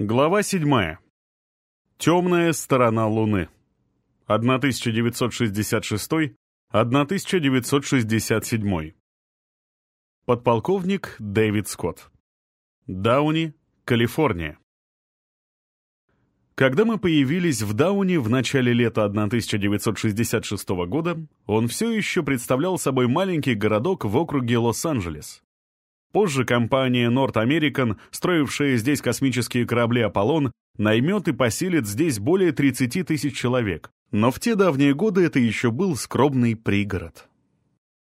Глава 7. Темная сторона Луны. 1966-1967. Подполковник Дэвид Скотт. Дауни, Калифорния. Когда мы появились в Дауни в начале лета 1966 года, он все еще представлял собой маленький городок в округе Лос-Анджелес. Позже компания North American, строившая здесь космические корабли «Аполлон», наймет и поселит здесь более 30 тысяч человек. Но в те давние годы это еще был скромный пригород.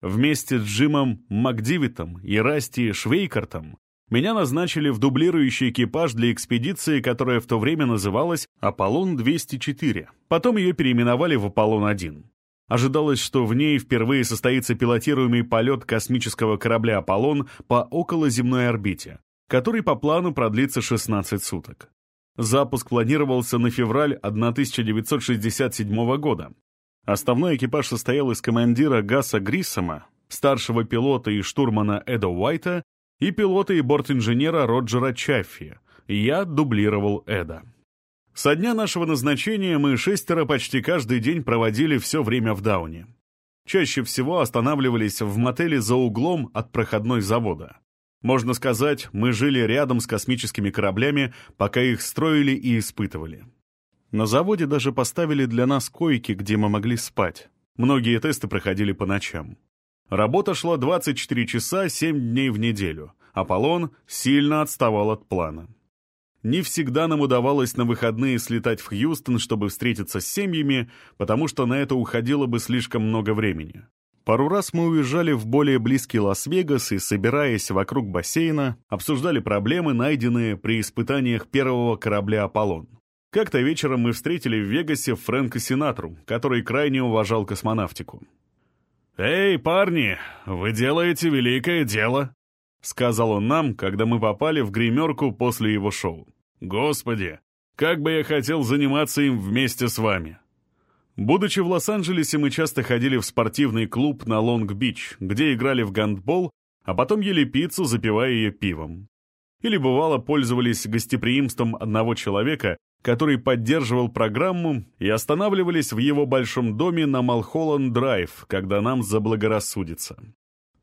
Вместе с Джимом Макдивитом и Расти Швейкартом меня назначили в дублирующий экипаж для экспедиции, которая в то время называлась «Аполлон-204». Потом ее переименовали в «Аполлон-1». Ожидалось, что в ней впервые состоится пилотируемый полет космического корабля «Аполлон» по околоземной орбите, который по плану продлится 16 суток. Запуск планировался на февраль 1967 года. Основной экипаж состоял из командира Гаса Гриссома, старшего пилота и штурмана Эда Уайта и пилота и бортинженера Роджера Чаффи. Я дублировал Эда. Со дня нашего назначения мы шестеро почти каждый день проводили все время в Дауне. Чаще всего останавливались в мотеле за углом от проходной завода. Можно сказать, мы жили рядом с космическими кораблями, пока их строили и испытывали. На заводе даже поставили для нас койки, где мы могли спать. Многие тесты проходили по ночам. Работа шла 24 часа 7 дней в неделю. Аполлон сильно отставал от плана. Не всегда нам удавалось на выходные слетать в Хьюстон, чтобы встретиться с семьями, потому что на это уходило бы слишком много времени. Пару раз мы уезжали в более близкий Лас-Вегас и, собираясь вокруг бассейна, обсуждали проблемы, найденные при испытаниях первого корабля «Аполлон». Как-то вечером мы встретили в Вегасе Фрэнка Синатру, который крайне уважал космонавтику. «Эй, парни, вы делаете великое дело!» — сказал он нам, когда мы попали в гримерку после его шоу. «Господи, как бы я хотел заниматься им вместе с вами!» Будучи в Лос-Анджелесе, мы часто ходили в спортивный клуб на Лонг-Бич, где играли в гандбол, а потом ели пиццу, запивая ее пивом. Или, бывало, пользовались гостеприимством одного человека, который поддерживал программу, и останавливались в его большом доме на Малхолланд-Драйв, когда нам заблагорассудится.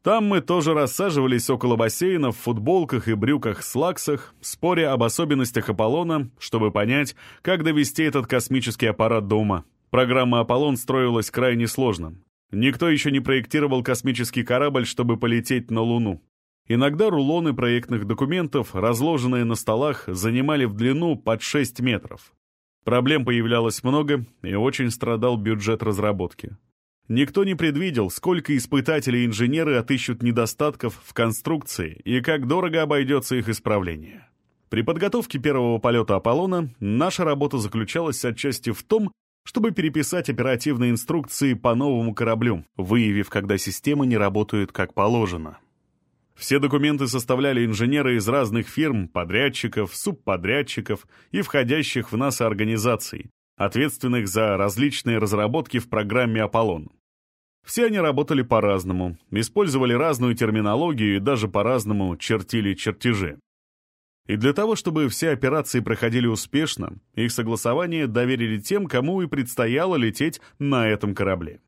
Там мы тоже рассаживались около бассейна в футболках и брюках-слаксах, споря об особенностях Аполлона, чтобы понять, как довести этот космический аппарат до ума. Программа «Аполлон» строилась крайне сложно. Никто еще не проектировал космический корабль, чтобы полететь на Луну. Иногда рулоны проектных документов, разложенные на столах, занимали в длину под 6 метров. Проблем появлялось много, и очень страдал бюджет разработки. Никто не предвидел, сколько испытателей и инженеры отыщут недостатков в конструкции и как дорого обойдется их исправление. При подготовке первого полета Аполлона наша работа заключалась отчасти в том, чтобы переписать оперативные инструкции по новому кораблю, выявив, когда системы не работают как положено. Все документы составляли инженеры из разных фирм, подрядчиков, субподрядчиков и входящих в НАСА организаций, ответственных за различные разработки в программе «Аполлон». Все они работали по-разному, использовали разную терминологию и даже по-разному чертили чертежи. И для того, чтобы все операции проходили успешно, их согласование доверили тем, кому и предстояло лететь на этом корабле.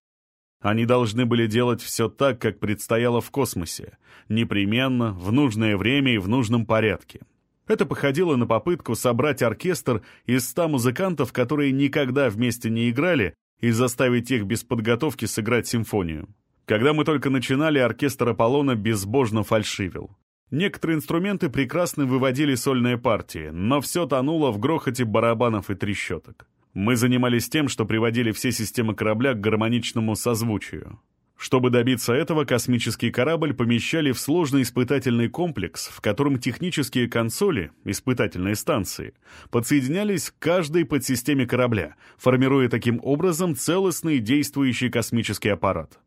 Они должны были делать все так, как предстояло в космосе, непременно, в нужное время и в нужном порядке. Это походило на попытку собрать оркестр из ста музыкантов, которые никогда вместе не играли, и заставить их без подготовки сыграть симфонию. Когда мы только начинали, оркестр Аполлона безбожно фальшивил. Некоторые инструменты прекрасно выводили сольные партии, но все тонуло в грохоте барабанов и трещоток. Мы занимались тем, что приводили все системы корабля к гармоничному созвучию. Чтобы добиться этого, космический корабль помещали в сложный испытательный комплекс, в котором технические консоли, испытательные станции, подсоединялись к каждой подсистеме корабля, формируя таким образом целостный действующий космический аппарат.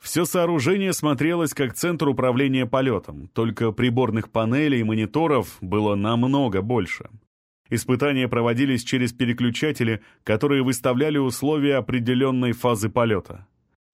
Все сооружение смотрелось как центр управления полетом, только приборных панелей и мониторов было намного больше. Испытания проводились через переключатели, которые выставляли условия определенной фазы полета.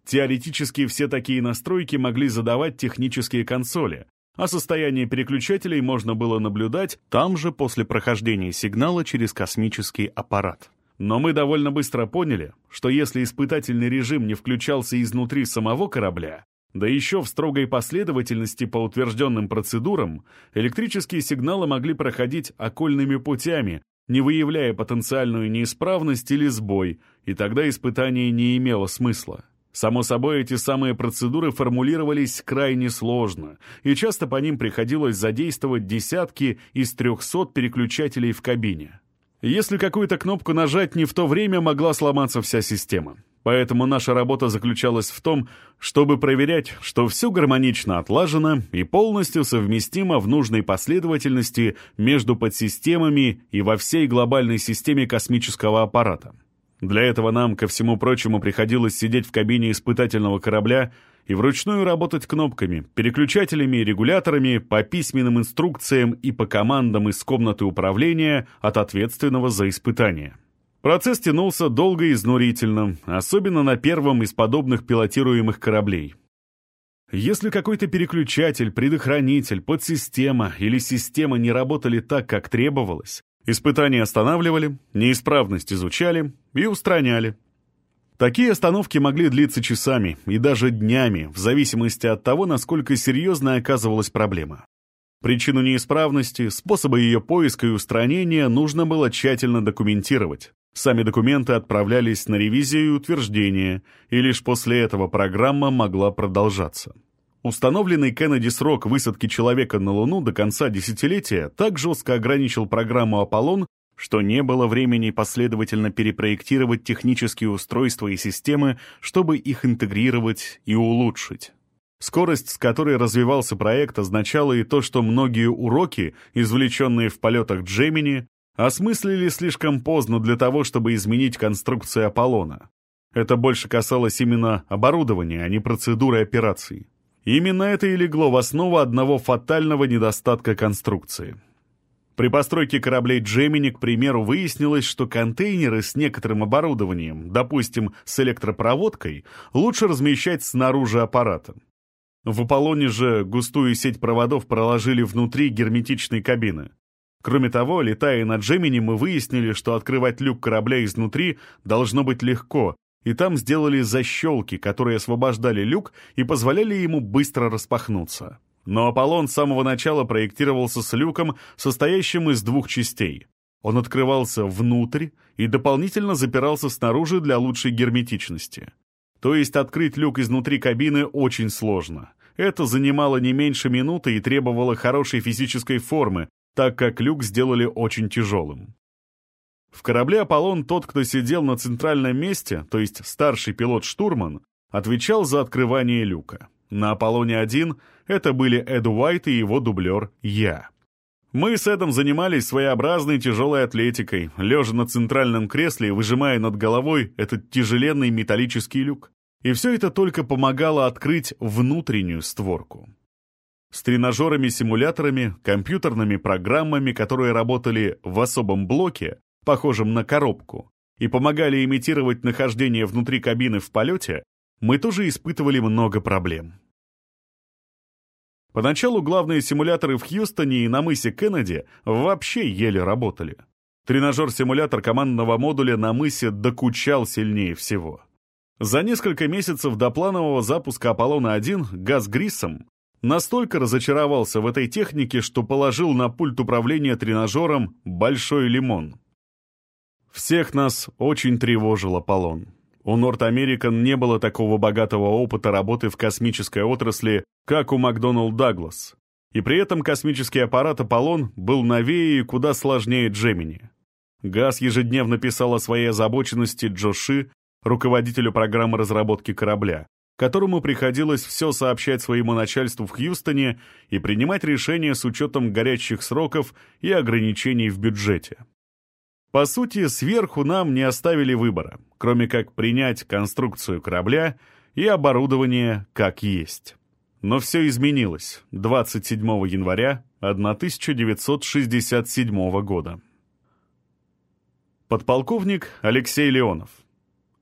Теоретически все такие настройки могли задавать технические консоли, а состояние переключателей можно было наблюдать там же после прохождения сигнала через космический аппарат. Но мы довольно быстро поняли, что если испытательный режим не включался изнутри самого корабля, да еще в строгой последовательности по утвержденным процедурам, электрические сигналы могли проходить окольными путями, не выявляя потенциальную неисправность или сбой, и тогда испытание не имело смысла. Само собой, эти самые процедуры формулировались крайне сложно, и часто по ним приходилось задействовать десятки из трехсот переключателей в кабине. Если какую-то кнопку нажать не в то время, могла сломаться вся система. Поэтому наша работа заключалась в том, чтобы проверять, что все гармонично отлажено и полностью совместимо в нужной последовательности между подсистемами и во всей глобальной системе космического аппарата. Для этого нам, ко всему прочему, приходилось сидеть в кабине испытательного корабля и вручную работать кнопками, переключателями и регуляторами по письменным инструкциям и по командам из комнаты управления от ответственного за испытание. Процесс тянулся долго и изнурительно, особенно на первом из подобных пилотируемых кораблей. Если какой-то переключатель, предохранитель, подсистема или система не работали так, как требовалось, испытания останавливали, неисправность изучали и устраняли. Такие остановки могли длиться часами и даже днями, в зависимости от того, насколько серьезной оказывалась проблема. Причину неисправности, способы ее поиска и устранения нужно было тщательно документировать. Сами документы отправлялись на ревизию и утверждение, и лишь после этого программа могла продолжаться. Установленный Кеннеди срок высадки человека на Луну до конца десятилетия так жестко ограничил программу «Аполлон», что не было времени последовательно перепроектировать технические устройства и системы, чтобы их интегрировать и улучшить. Скорость, с которой развивался проект, означала и то, что многие уроки, извлеченные в полетах Джемини, осмыслили слишком поздно для того, чтобы изменить конструкцию Аполлона. Это больше касалось именно оборудования, а не процедуры операций. Именно это и легло в основу одного фатального недостатка конструкции. При постройке кораблей Джемини, к примеру, выяснилось, что контейнеры с некоторым оборудованием, допустим, с электропроводкой, лучше размещать снаружи аппарата. В Аполлоне же густую сеть проводов проложили внутри герметичной кабины. Кроме того, летая на Джемини, мы выяснили, что открывать люк корабля изнутри должно быть легко, и там сделали защелки, которые освобождали люк и позволяли ему быстро распахнуться. Но Аполлон с самого начала проектировался с люком, состоящим из двух частей. Он открывался внутрь и дополнительно запирался снаружи для лучшей герметичности. То есть открыть люк изнутри кабины очень сложно. Это занимало не меньше минуты и требовало хорошей физической формы, так как люк сделали очень тяжелым. В корабле «Аполлон» тот, кто сидел на центральном месте, то есть старший пилот-штурман, отвечал за открывание люка. На «Аполлоне-1» это были Эд Уайт и его дублер «Я». Мы с Эдом занимались своеобразной тяжелой атлетикой, лежа на центральном кресле и выжимая над головой этот тяжеленный металлический люк. И все это только помогало открыть внутреннюю створку с тренажерами-симуляторами, компьютерными программами, которые работали в особом блоке, похожем на коробку, и помогали имитировать нахождение внутри кабины в полете, мы тоже испытывали много проблем. Поначалу главные симуляторы в Хьюстоне и на мысе Кеннеди вообще еле работали. Тренажер-симулятор командного модуля на мысе докучал сильнее всего. За несколько месяцев до планового запуска Аполлона-1 Газ Гриссом Настолько разочаровался в этой технике, что положил на пульт управления тренажером большой лимон. Всех нас очень тревожил Аполлон. У Норт Американ не было такого богатого опыта работы в космической отрасли, как у Макдоналд Даглас. И при этом космический аппарат Аполлон был новее и куда сложнее Джемини. ГАЗ ежедневно писал о своей озабоченности Джоши, руководителю программы разработки корабля, которому приходилось все сообщать своему начальству в Хьюстоне и принимать решения с учетом горячих сроков и ограничений в бюджете. По сути, сверху нам не оставили выбора, кроме как принять конструкцию корабля и оборудование как есть. Но все изменилось 27 января 1967 года. Подполковник Алексей Леонов.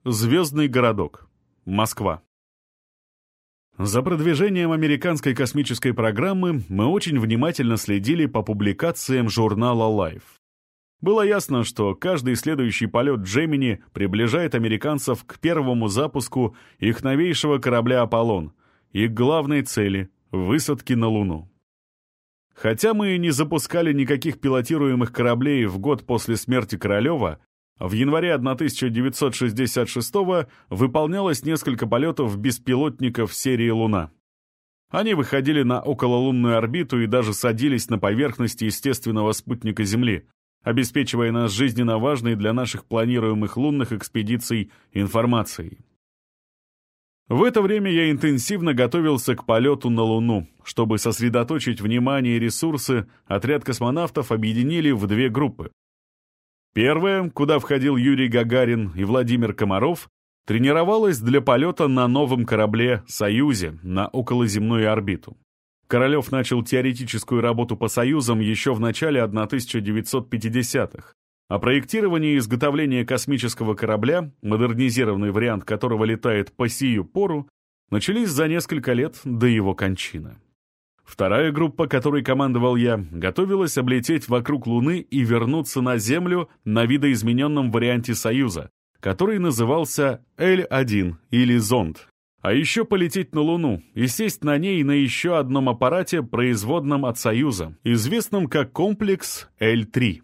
Звездный городок. Москва. За продвижением американской космической программы мы очень внимательно следили по публикациям журнала Life. Было ясно, что каждый следующий полет Джемини приближает американцев к первому запуску их новейшего корабля «Аполлон» и к главной цели — высадке на Луну. Хотя мы не запускали никаких пилотируемых кораблей в год после смерти Королева, в январе 1966 выполнялось несколько полетов беспилотников серии «Луна». Они выходили на окололунную орбиту и даже садились на поверхности естественного спутника Земли, обеспечивая нас жизненно важной для наших планируемых лунных экспедиций информацией. В это время я интенсивно готовился к полету на Луну. Чтобы сосредоточить внимание и ресурсы, отряд космонавтов объединили в две группы. Первая, куда входил Юрий Гагарин и Владимир Комаров, тренировалась для полета на новом корабле «Союзе» на околоземную орбиту. Королев начал теоретическую работу по «Союзам» еще в начале 1950-х, а проектирование и изготовление космического корабля, модернизированный вариант которого летает по сию пору, начались за несколько лет до его кончины. Вторая группа, которой командовал я, готовилась облететь вокруг Луны и вернуться на Землю на видоизмененном варианте Союза, который назывался L1 или зонд. А еще полететь на Луну и сесть на ней на еще одном аппарате, производном от Союза, известном как комплекс L3.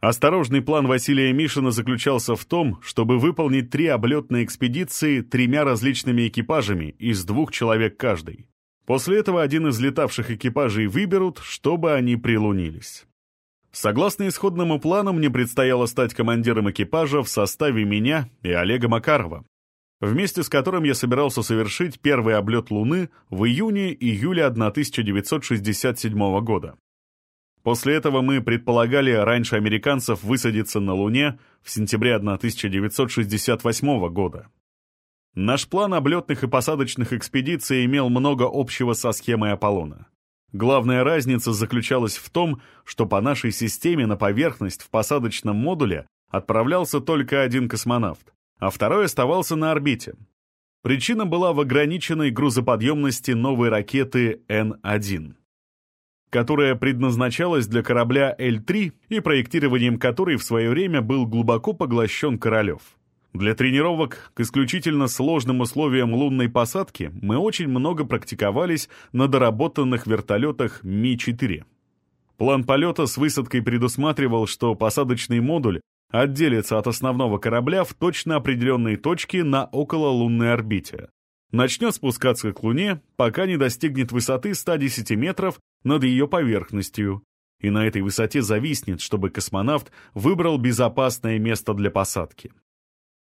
Осторожный план Василия Мишина заключался в том, чтобы выполнить три облетные экспедиции тремя различными экипажами из двух человек каждый. После этого один из летавших экипажей выберут, чтобы они прилунились. Согласно исходному плану, мне предстояло стать командиром экипажа в составе меня и Олега Макарова, вместе с которым я собирался совершить первый облет Луны в июне-июле 1967 года. После этого мы предполагали раньше американцев высадиться на Луне в сентябре 1968 года. Наш план облетных и посадочных экспедиций имел много общего со схемой Аполлона. Главная разница заключалась в том, что по нашей системе на поверхность в посадочном модуле отправлялся только один космонавт, а второй оставался на орбите. Причина была в ограниченной грузоподъемности новой ракеты Н-1, которая предназначалась для корабля Л-3 и проектированием которой в свое время был глубоко поглощен Королев. Для тренировок к исключительно сложным условиям лунной посадки мы очень много практиковались на доработанных вертолетах Ми-4. План полета с высадкой предусматривал, что посадочный модуль отделится от основного корабля в точно определенной точке на окололунной орбите. Начнет спускаться к Луне, пока не достигнет высоты 110 метров над ее поверхностью, и на этой высоте зависнет, чтобы космонавт выбрал безопасное место для посадки.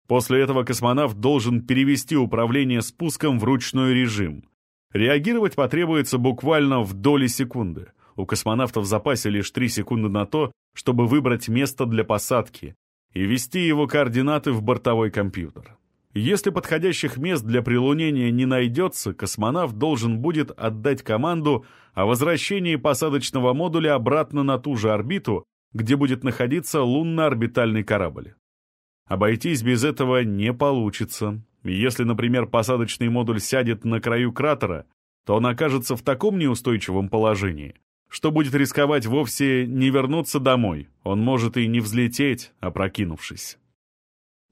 После этого космонавт должен перевести управление спуском в ручной режим. Реагировать потребуется буквально в доли секунды. У космонавта в запасе лишь 3 секунды на то, чтобы выбрать место для посадки и ввести его координаты в бортовой компьютер. Если подходящих мест для прилунения не найдется, космонавт должен будет отдать команду о возвращении посадочного модуля обратно на ту же орбиту, где будет находиться лунно-орбитальный корабль. Обойтись без этого не получится. Если, например, посадочный модуль сядет на краю кратера, то он окажется в таком неустойчивом положении, что будет рисковать вовсе не вернуться домой. Он может и не взлететь, опрокинувшись.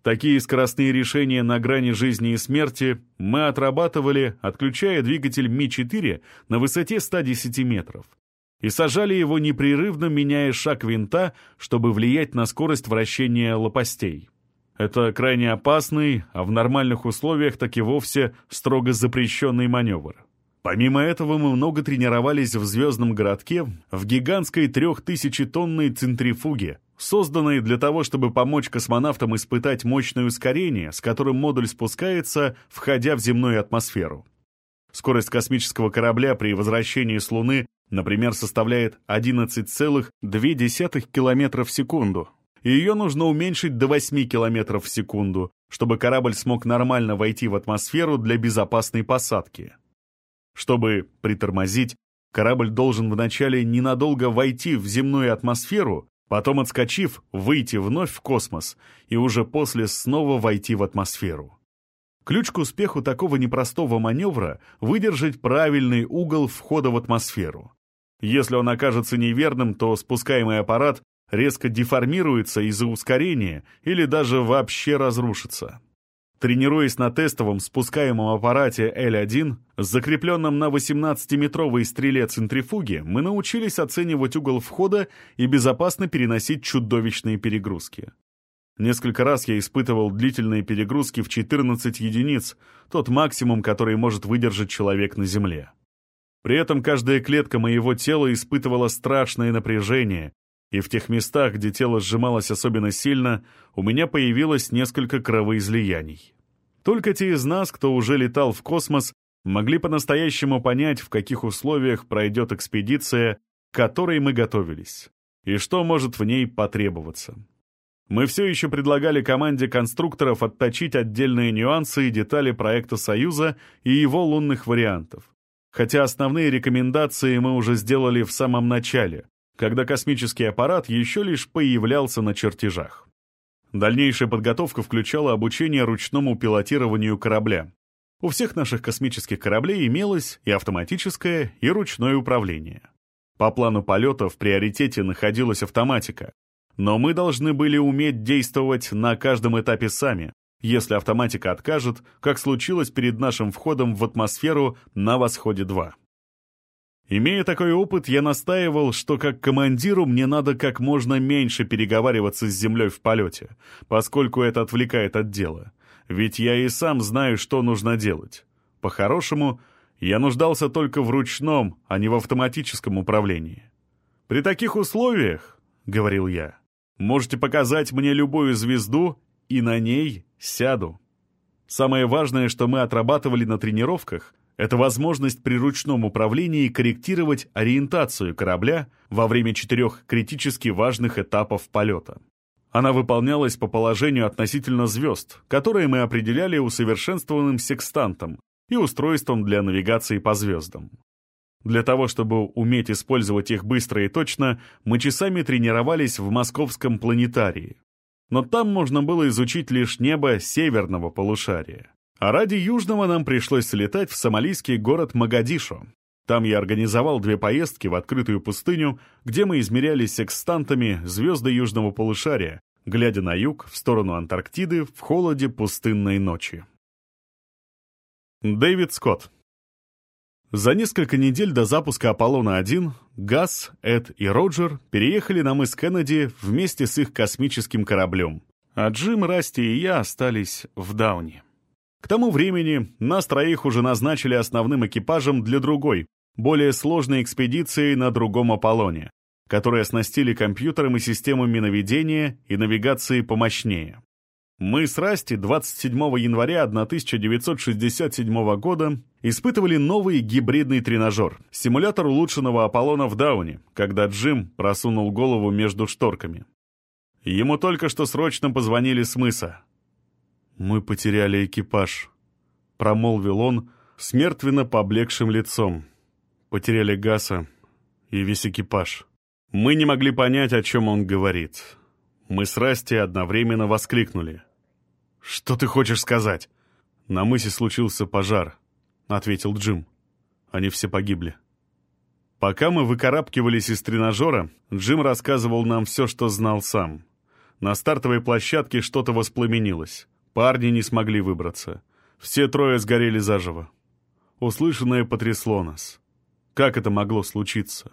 Такие скоростные решения на грани жизни и смерти мы отрабатывали, отключая двигатель Ми-4 на высоте 110 метров, и сажали его непрерывно, меняя шаг винта, чтобы влиять на скорость вращения лопастей. Это крайне опасный, а в нормальных условиях так и вовсе строго запрещенный маневр. Помимо этого мы много тренировались в звездном городке в гигантской трехтысячетонной центрифуге, созданной для того, чтобы помочь космонавтам испытать мощное ускорение, с которым модуль спускается, входя в земную атмосферу. Скорость космического корабля при возвращении с Луны, например, составляет 11,2 км в секунду, ее нужно уменьшить до 8 км в секунду, чтобы корабль смог нормально войти в атмосферу для безопасной посадки. Чтобы притормозить, корабль должен вначале ненадолго войти в земную атмосферу, потом, отскочив, выйти вновь в космос и уже после снова войти в атмосферу. Ключ к успеху такого непростого маневра — выдержать правильный угол входа в атмосферу. Если он окажется неверным, то спускаемый аппарат резко деформируется из-за ускорения или даже вообще разрушится. Тренируясь на тестовом спускаемом аппарате L1, закрепленном на 18-метровой стреле центрифуги, мы научились оценивать угол входа и безопасно переносить чудовищные перегрузки. Несколько раз я испытывал длительные перегрузки в 14 единиц, тот максимум, который может выдержать человек на Земле. При этом каждая клетка моего тела испытывала страшное напряжение, и в тех местах, где тело сжималось особенно сильно, у меня появилось несколько кровоизлияний. Только те из нас, кто уже летал в космос, могли по-настоящему понять, в каких условиях пройдет экспедиция, к которой мы готовились, и что может в ней потребоваться. Мы все еще предлагали команде конструкторов отточить отдельные нюансы и детали проекта «Союза» и его лунных вариантов. Хотя основные рекомендации мы уже сделали в самом начале, когда космический аппарат еще лишь появлялся на чертежах. Дальнейшая подготовка включала обучение ручному пилотированию корабля. У всех наших космических кораблей имелось и автоматическое, и ручное управление. По плану полета в приоритете находилась автоматика, но мы должны были уметь действовать на каждом этапе сами, если автоматика откажет, как случилось перед нашим входом в атмосферу на «Восходе-2». Имея такой опыт, я настаивал, что как командиру мне надо как можно меньше переговариваться с землей в полете, поскольку это отвлекает от дела. Ведь я и сам знаю, что нужно делать. По-хорошему, я нуждался только в ручном, а не в автоматическом управлении. «При таких условиях, — говорил я, Можете показать мне любую звезду, и на ней сяду. Самое важное, что мы отрабатывали на тренировках, это возможность при ручном управлении корректировать ориентацию корабля во время четырех критически важных этапов полета. Она выполнялась по положению относительно звезд, которые мы определяли усовершенствованным секстантом и устройством для навигации по звездам. Для того, чтобы уметь использовать их быстро и точно, мы часами тренировались в московском планетарии. Но там можно было изучить лишь небо северного полушария. А ради южного нам пришлось слетать в сомалийский город Магадишо. Там я организовал две поездки в открытую пустыню, где мы измеряли секстантами звезды южного полушария, глядя на юг, в сторону Антарктиды, в холоде пустынной ночи. Дэвид Скотт за несколько недель до запуска Аполлона-1 Газ, Эд и Роджер переехали на мыс Кеннеди вместе с их космическим кораблем, а Джим, Расти и я остались в Дауне. К тому времени нас троих уже назначили основным экипажем для другой, более сложной экспедиции на другом Аполлоне, которые оснастили компьютером и системами наведения и навигации помощнее. Мы с Расти 27 января 1967 года испытывали новый гибридный тренажер, симулятор улучшенного Аполлона в Дауне, когда Джим просунул голову между шторками. Ему только что срочно позвонили с мыса. «Мы потеряли экипаж», — промолвил он с мертвенно поблекшим лицом. «Потеряли Гаса и весь экипаж». Мы не могли понять, о чем он говорит. Мы с Расти одновременно воскликнули. «Что ты хочешь сказать?» «На мысе случился пожар», — ответил Джим. «Они все погибли». Пока мы выкарабкивались из тренажера, Джим рассказывал нам все, что знал сам. На стартовой площадке что-то воспламенилось. Парни не смогли выбраться. Все трое сгорели заживо. Услышанное потрясло нас. Как это могло случиться?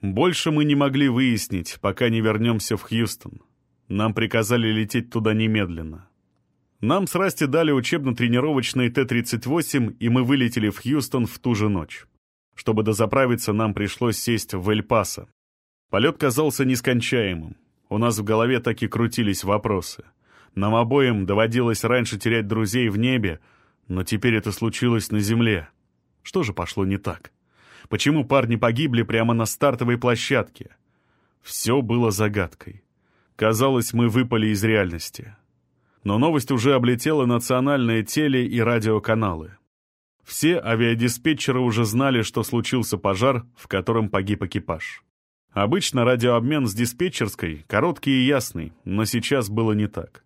Больше мы не могли выяснить, пока не вернемся в Хьюстон. Нам приказали лететь туда немедленно. Нам с Расти дали учебно-тренировочный Т-38, и мы вылетели в Хьюстон в ту же ночь. Чтобы дозаправиться, нам пришлось сесть в Эль-Пасо. Полет казался нескончаемым. У нас в голове так и крутились вопросы. Нам обоим доводилось раньше терять друзей в небе, но теперь это случилось на земле. Что же пошло не так? Почему парни погибли прямо на стартовой площадке? Все было загадкой. Казалось, мы выпали из реальности но новость уже облетела национальные теле- и радиоканалы. Все авиадиспетчеры уже знали, что случился пожар, в котором погиб экипаж. Обычно радиообмен с диспетчерской короткий и ясный, но сейчас было не так.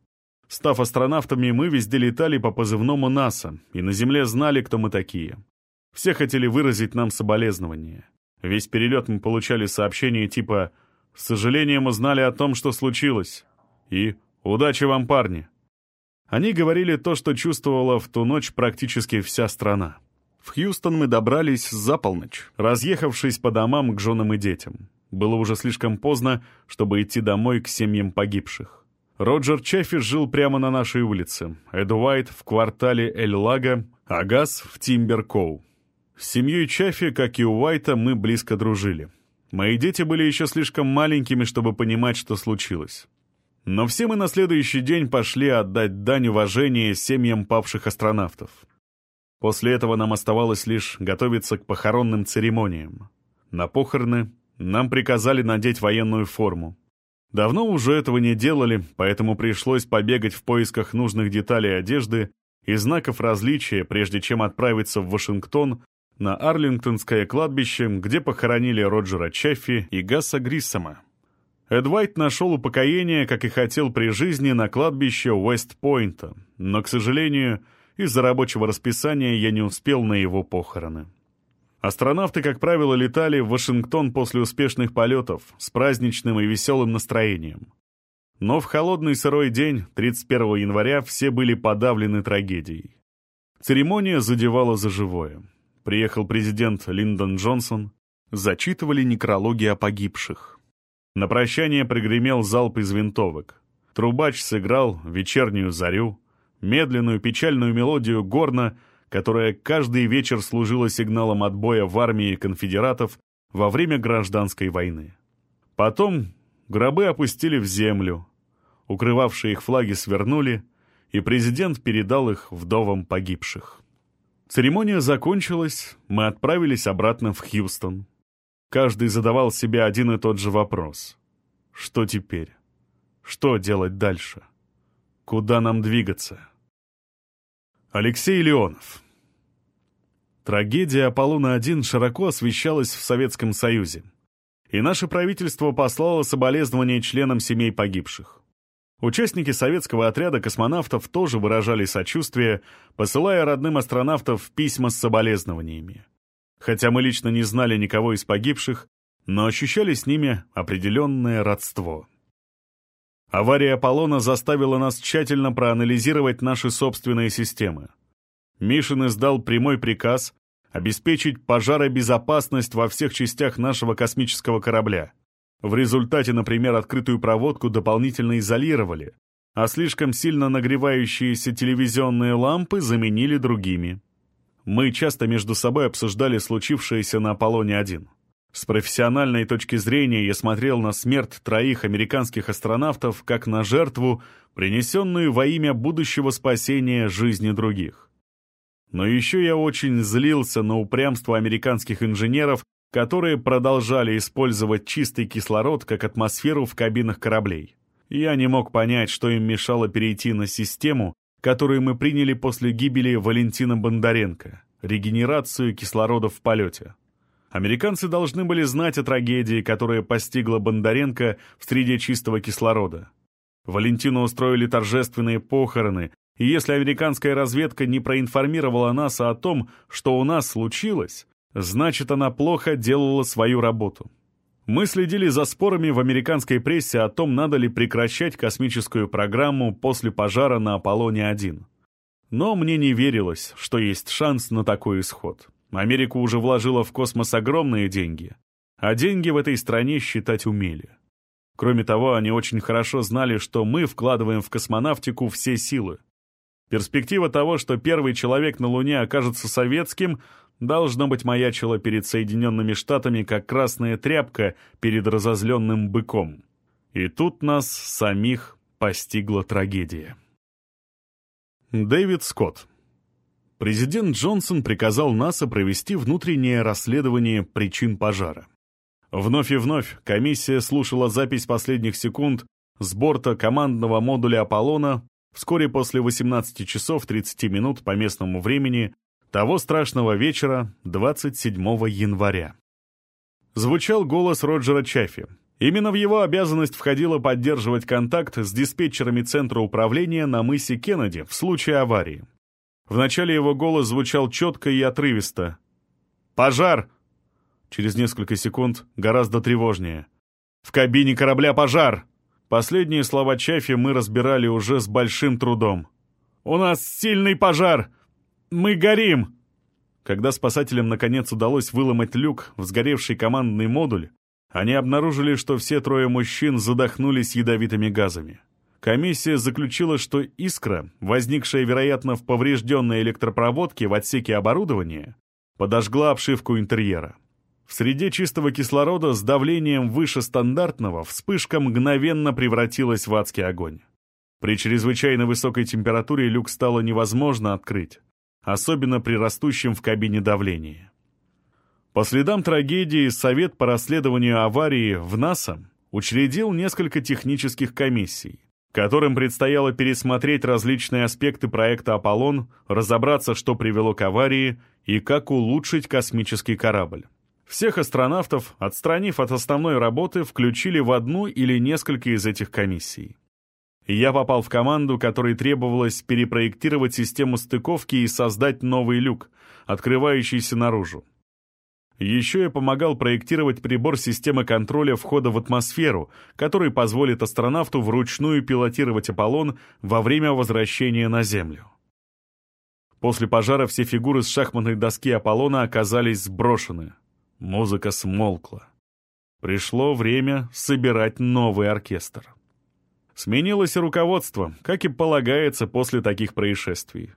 Став астронавтами, мы везде летали по позывному НАСА, и на Земле знали, кто мы такие. Все хотели выразить нам соболезнования. Весь перелет мы получали сообщения типа «С сожалением узнали о том, что случилось» и «Удачи вам, парни». Они говорили то, что чувствовала в ту ночь практически вся страна. В Хьюстон мы добрались за полночь, разъехавшись по домам к женам и детям. Было уже слишком поздно, чтобы идти домой к семьям погибших. Роджер Чеффи жил прямо на нашей улице, Эд Уайт в квартале Эль-Лага, а Газ в Тимберкоу. С семьей Чаффи, как и Уайта, мы близко дружили. Мои дети были еще слишком маленькими, чтобы понимать, что случилось. Но все мы на следующий день пошли отдать дань уважения семьям павших астронавтов. После этого нам оставалось лишь готовиться к похоронным церемониям. На похороны нам приказали надеть военную форму. Давно уже этого не делали, поэтому пришлось побегать в поисках нужных деталей одежды и знаков различия, прежде чем отправиться в Вашингтон на Арлингтонское кладбище, где похоронили Роджера Чеффи и Гасса Гриссома. Эдвайт нашел упокоение, как и хотел при жизни, на кладбище Уэст-Пойнта, но, к сожалению, из-за рабочего расписания я не успел на его похороны. Астронавты, как правило, летали в Вашингтон после успешных полетов с праздничным и веселым настроением. Но в холодный сырой день, 31 января, все были подавлены трагедией. Церемония задевала за живое. Приехал президент Линдон Джонсон, зачитывали некрологи о погибших. На прощание прогремел залп из винтовок. Трубач сыграл «Вечернюю зарю», медленную печальную мелодию горна — которая каждый вечер служила сигналом отбоя в армии конфедератов во время гражданской войны. Потом гробы опустили в землю, укрывавшие их флаги свернули, и президент передал их вдовам погибших. Церемония закончилась, мы отправились обратно в Хьюстон. Каждый задавал себе один и тот же вопрос. Что теперь? Что делать дальше? Куда нам двигаться? Алексей Леонов. Трагедия Аполлона-1 широко освещалась в Советском Союзе, и наше правительство послало соболезнования членам семей погибших. Участники советского отряда космонавтов тоже выражали сочувствие, посылая родным астронавтов письма с соболезнованиями. Хотя мы лично не знали никого из погибших, но ощущали с ними определенное родство. Авария Аполлона заставила нас тщательно проанализировать наши собственные системы. Мишин издал прямой приказ обеспечить пожаробезопасность во всех частях нашего космического корабля. В результате, например, открытую проводку дополнительно изолировали, а слишком сильно нагревающиеся телевизионные лампы заменили другими. Мы часто между собой обсуждали случившееся на Аполлоне-1. С профессиональной точки зрения я смотрел на смерть троих американских астронавтов как на жертву, принесенную во имя будущего спасения жизни других. Но еще я очень злился на упрямство американских инженеров, которые продолжали использовать чистый кислород как атмосферу в кабинах кораблей. Я не мог понять, что им мешало перейти на систему, которую мы приняли после гибели Валентина Бондаренко — регенерацию кислорода в полете. Американцы должны были знать о трагедии, которая постигла Бондаренко в среде чистого кислорода. Валентину устроили торжественные похороны, и если американская разведка не проинформировала нас о том, что у нас случилось, значит, она плохо делала свою работу. Мы следили за спорами в американской прессе о том, надо ли прекращать космическую программу после пожара на Аполлоне-1. Но мне не верилось, что есть шанс на такой исход. Америка уже вложила в космос огромные деньги, а деньги в этой стране считать умели. Кроме того, они очень хорошо знали, что мы вкладываем в космонавтику все силы. Перспектива того, что первый человек на Луне окажется советским, должно быть маячила перед Соединенными Штатами как красная тряпка перед разозленным быком. И тут нас самих постигла трагедия. Дэвид Скотт президент Джонсон приказал НАСА провести внутреннее расследование причин пожара. Вновь и вновь комиссия слушала запись последних секунд с борта командного модуля «Аполлона» вскоре после 18 часов 30 минут по местному времени того страшного вечера 27 января. Звучал голос Роджера Чаффи, Именно в его обязанность входило поддерживать контакт с диспетчерами Центра управления на мысе Кеннеди в случае аварии. Вначале его голос звучал четко и отрывисто. «Пожар!» Через несколько секунд гораздо тревожнее. «В кабине корабля пожар!» Последние слова Чаффи мы разбирали уже с большим трудом. «У нас сильный пожар! Мы горим!» Когда спасателям наконец удалось выломать люк в сгоревший командный модуль, они обнаружили, что все трое мужчин задохнулись ядовитыми газами. Комиссия заключила, что искра, возникшая, вероятно, в поврежденной электропроводке в отсеке оборудования, подожгла обшивку интерьера. В среде чистого кислорода с давлением выше стандартного вспышка мгновенно превратилась в адский огонь. При чрезвычайно высокой температуре люк стало невозможно открыть, особенно при растущем в кабине давлении. По следам трагедии Совет по расследованию аварии в НАСА учредил несколько технических комиссий, которым предстояло пересмотреть различные аспекты проекта «Аполлон», разобраться, что привело к аварии и как улучшить космический корабль. Всех астронавтов, отстранив от основной работы, включили в одну или несколько из этих комиссий. Я попал в команду, которой требовалось перепроектировать систему стыковки и создать новый люк, открывающийся наружу. Еще я помогал проектировать прибор системы контроля входа в атмосферу, который позволит астронавту вручную пилотировать Аполлон во время возвращения на Землю. После пожара все фигуры с шахматной доски Аполлона оказались сброшены. Музыка смолкла. Пришло время собирать новый оркестр. Сменилось руководство, как и полагается после таких происшествий.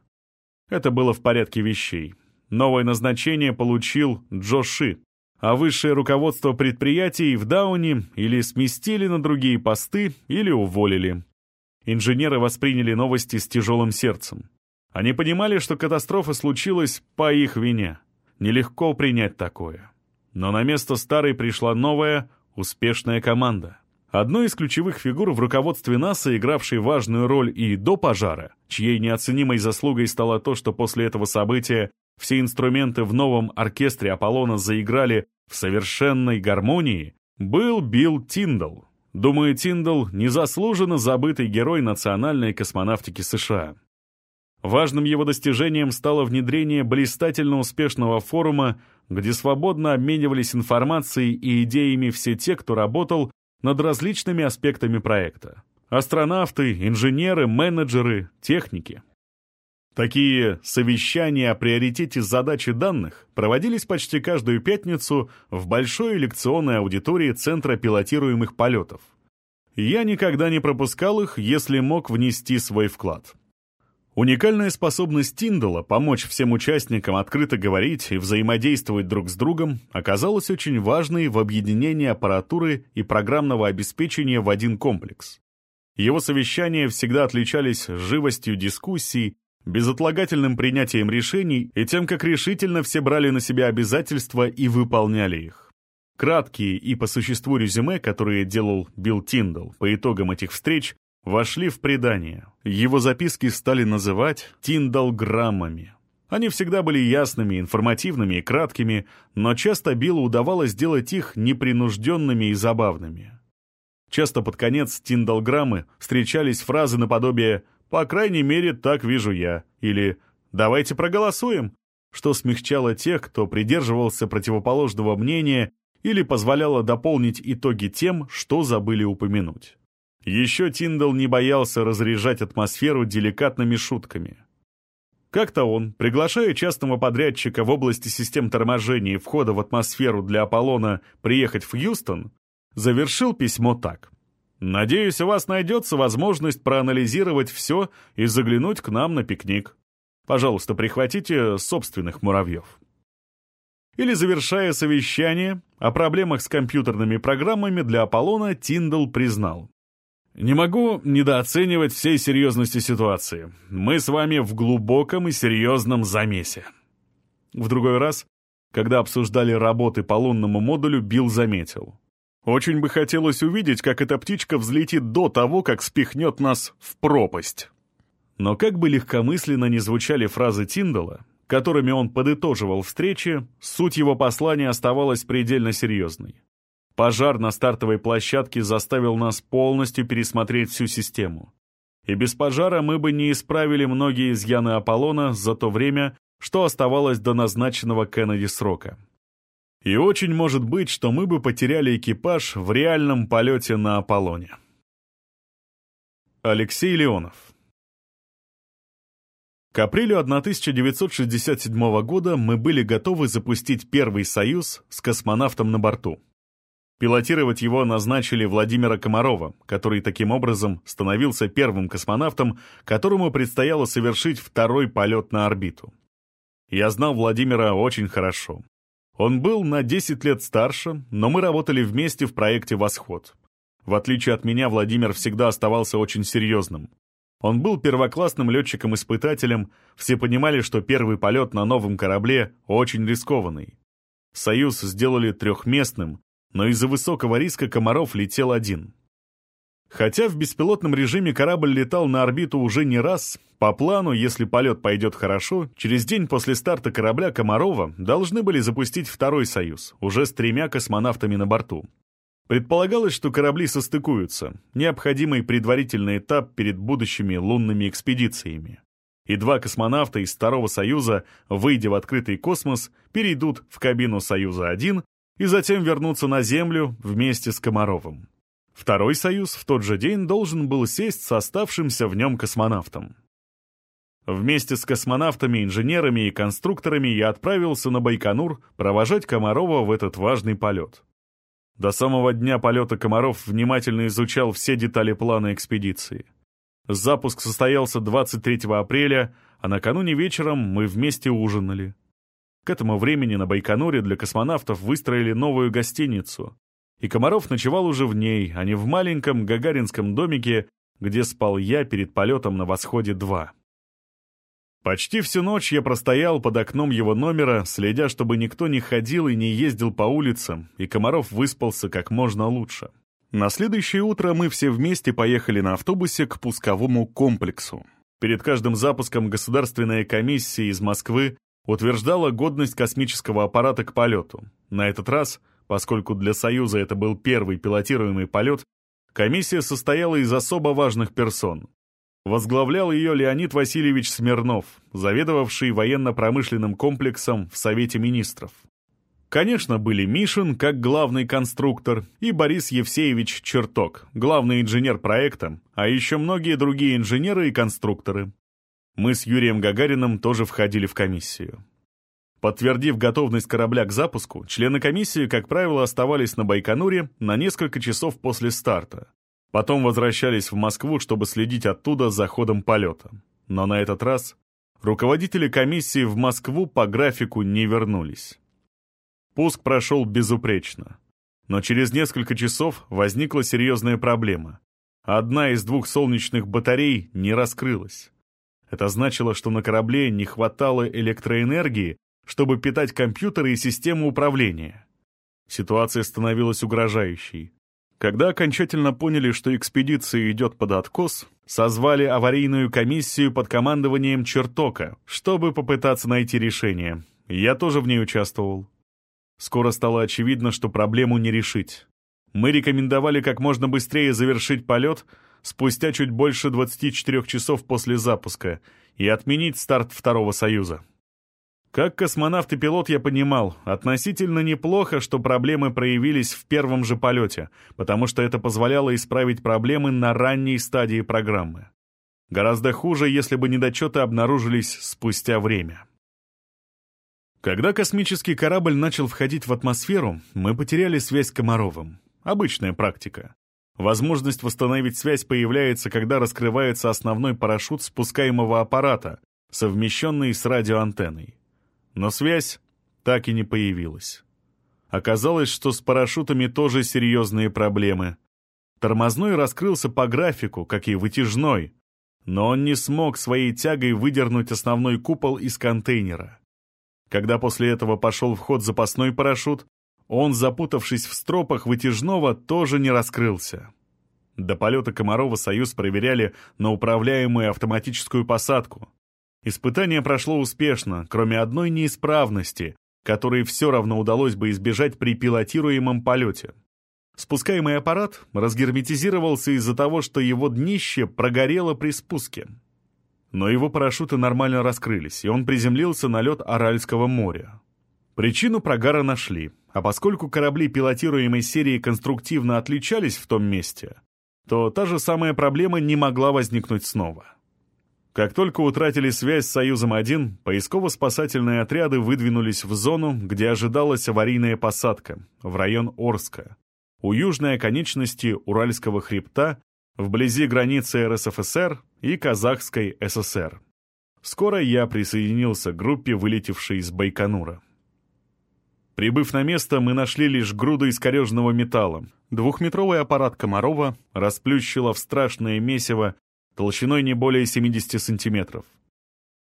Это было в порядке вещей. Новое назначение получил Джо Ши, а высшее руководство предприятий в Дауне или сместили на другие посты, или уволили. Инженеры восприняли новости с тяжелым сердцем. Они понимали, что катастрофа случилась по их вине. Нелегко принять такое. Но на место старой пришла новая, успешная команда. Одной из ключевых фигур в руководстве НАСА, игравшей важную роль и до пожара, чьей неоценимой заслугой стало то, что после этого события все инструменты в новом оркестре Аполлона заиграли в совершенной гармонии, был Билл Тиндал. Думаю, Тиндал — незаслуженно забытый герой национальной космонавтики США. Важным его достижением стало внедрение блистательно успешного форума, где свободно обменивались информацией и идеями все те, кто работал над различными аспектами проекта. Астронавты, инженеры, менеджеры, техники. Такие совещания о приоритете задачи данных проводились почти каждую пятницу в большой лекционной аудитории Центра пилотируемых полетов. Я никогда не пропускал их, если мог внести свой вклад. Уникальная способность Тиндала помочь всем участникам открыто говорить и взаимодействовать друг с другом оказалась очень важной в объединении аппаратуры и программного обеспечения в один комплекс. Его совещания всегда отличались живостью дискуссий, безотлагательным принятием решений и тем, как решительно все брали на себя обязательства и выполняли их. Краткие и по существу резюме, которые делал Билл Тиндал по итогам этих встреч, вошли в предание. Его записки стали называть «тиндалграммами». Они всегда были ясными, информативными и краткими, но часто Биллу удавалось сделать их непринужденными и забавными. Часто под конец тиндалграммы встречались фразы наподобие «по крайней мере, так вижу я» или «давайте проголосуем», что смягчало тех, кто придерживался противоположного мнения или позволяло дополнить итоги тем, что забыли упомянуть. Еще Тиндал не боялся разряжать атмосферу деликатными шутками. Как-то он, приглашая частного подрядчика в области систем торможения и входа в атмосферу для Аполлона приехать в Хьюстон, завершил письмо так. «Надеюсь, у вас найдется возможность проанализировать все и заглянуть к нам на пикник. Пожалуйста, прихватите собственных муравьев». Или завершая совещание о проблемах с компьютерными программами для Аполлона, Тиндал признал. Не могу недооценивать всей серьезности ситуации. Мы с вами в глубоком и серьезном замесе. В другой раз, когда обсуждали работы по лунному модулю, Билл заметил. Очень бы хотелось увидеть, как эта птичка взлетит до того, как спихнет нас в пропасть. Но как бы легкомысленно ни звучали фразы Тиндала, которыми он подытоживал встречи, суть его послания оставалась предельно серьезной. Пожар на стартовой площадке заставил нас полностью пересмотреть всю систему. И без пожара мы бы не исправили многие изъяны Аполлона за то время, что оставалось до назначенного Кеннеди срока. И очень может быть, что мы бы потеряли экипаж в реальном полете на Аполлоне. Алексей Леонов К апрелю 1967 года мы были готовы запустить первый «Союз» с космонавтом на борту. Пилотировать его назначили Владимира Комарова, который таким образом становился первым космонавтом, которому предстояло совершить второй полет на орбиту. Я знал Владимира очень хорошо. Он был на 10 лет старше, но мы работали вместе в проекте «Восход». В отличие от меня, Владимир всегда оставался очень серьезным. Он был первоклассным летчиком-испытателем, все понимали, что первый полет на новом корабле очень рискованный. «Союз» сделали трехместным, но из-за высокого риска Комаров летел один. Хотя в беспилотном режиме корабль летал на орбиту уже не раз, по плану, если полет пойдет хорошо, через день после старта корабля Комарова должны были запустить второй «Союз», уже с тремя космонавтами на борту. Предполагалось, что корабли состыкуются, необходимый предварительный этап перед будущими лунными экспедициями. И два космонавта из Второго Союза, выйдя в открытый космос, перейдут в кабину Союза-1 и затем вернутся на Землю вместе с Комаровым. Второй союз в тот же день должен был сесть с оставшимся в нем космонавтом. Вместе с космонавтами, инженерами и конструкторами я отправился на Байконур провожать Комарова в этот важный полет. До самого дня полета Комаров внимательно изучал все детали плана экспедиции. Запуск состоялся 23 апреля, а накануне вечером мы вместе ужинали. К этому времени на Байконуре для космонавтов выстроили новую гостиницу, и Комаров ночевал уже в ней, а не в маленьком гагаринском домике, где спал я перед полетом на «Восходе-2». Почти всю ночь я простоял под окном его номера, следя, чтобы никто не ходил и не ездил по улицам, и Комаров выспался как можно лучше. На следующее утро мы все вместе поехали на автобусе к пусковому комплексу. Перед каждым запуском государственная комиссия из Москвы утверждала годность космического аппарата к полету. На этот раз Поскольку для Союза это был первый пилотируемый полет, комиссия состояла из особо важных персон. Возглавлял ее Леонид Васильевич Смирнов, заведовавший военно-промышленным комплексом в Совете министров. Конечно, были Мишин, как главный конструктор, и Борис Евсеевич Черток, главный инженер проекта, а еще многие другие инженеры и конструкторы. Мы с Юрием Гагариным тоже входили в комиссию. Подтвердив готовность корабля к запуску, члены комиссии, как правило, оставались на Байконуре на несколько часов после старта. Потом возвращались в Москву, чтобы следить оттуда за ходом полета. Но на этот раз руководители комиссии в Москву по графику не вернулись. Пуск прошел безупречно. Но через несколько часов возникла серьезная проблема. Одна из двух солнечных батарей не раскрылась. Это значило, что на корабле не хватало электроэнергии, чтобы питать компьютеры и систему управления. Ситуация становилась угрожающей. Когда окончательно поняли, что экспедиция идет под откос, созвали аварийную комиссию под командованием Чертока, чтобы попытаться найти решение. Я тоже в ней участвовал. Скоро стало очевидно, что проблему не решить. Мы рекомендовали как можно быстрее завершить полет спустя чуть больше 24 часов после запуска и отменить старт Второго Союза. Как космонавт и пилот я понимал, относительно неплохо, что проблемы проявились в первом же полете, потому что это позволяло исправить проблемы на ранней стадии программы. Гораздо хуже, если бы недочеты обнаружились спустя время. Когда космический корабль начал входить в атмосферу, мы потеряли связь с Комаровым. Обычная практика. Возможность восстановить связь появляется, когда раскрывается основной парашют спускаемого аппарата, совмещенный с радиоантенной. Но связь так и не появилась. Оказалось, что с парашютами тоже серьезные проблемы. Тормозной раскрылся по графику, как и вытяжной, но он не смог своей тягой выдернуть основной купол из контейнера. Когда после этого пошел в ход запасной парашют, он, запутавшись в стропах вытяжного, тоже не раскрылся. До полета Комарова «Союз» проверяли на управляемую автоматическую посадку. Испытание прошло успешно, кроме одной неисправности, которой все равно удалось бы избежать при пилотируемом полете. Спускаемый аппарат разгерметизировался из-за того, что его днище прогорело при спуске. Но его парашюты нормально раскрылись, и он приземлился на лед Аральского моря. Причину прогара нашли, а поскольку корабли пилотируемой серии конструктивно отличались в том месте, то та же самая проблема не могла возникнуть снова. Как только утратили связь с «Союзом-1», поисково-спасательные отряды выдвинулись в зону, где ожидалась аварийная посадка, в район Орска, у южной оконечности Уральского хребта, вблизи границы РСФСР и Казахской ССР. Скоро я присоединился к группе, вылетевшей из Байконура. Прибыв на место, мы нашли лишь груду искореженного металла. Двухметровый аппарат Комарова расплющило в страшное месиво толщиной не более 70 сантиметров.